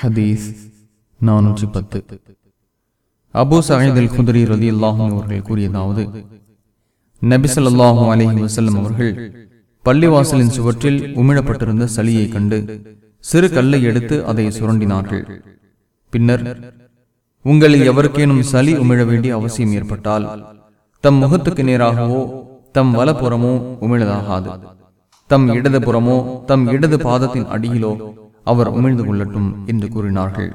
ஹதீஸ் நானூற்றி பத்து. அபூ சயீத் குதிரி ரதி அல்லாஹும் அவர்கள் கூறியதாவது நபிசல்லாஹூ அலஹி வசல்லம் அவர்கள் பள்ளிவாசலின் சுவற்றில் உமிழப்பட்டிருந்த சளியை கண்டு சிறு கல்லை எடுத்து அதை சுரண்டினார்கள். பின்னர் உங்களில் எவருக்கேனும் சளி உமிழ வேண்டிய அவசியம் ஏற்பட்டால் தம் முகத்துக்கு நேராகவோ தம் வலப்புறமோ உமிழதாகாது. தம் இடது புறமோ தம் இடது பாதத்தின் அடியிலோ அவர் உமிழ்ந்து கொள்ளட்டும் என்று கூறினார்கள்.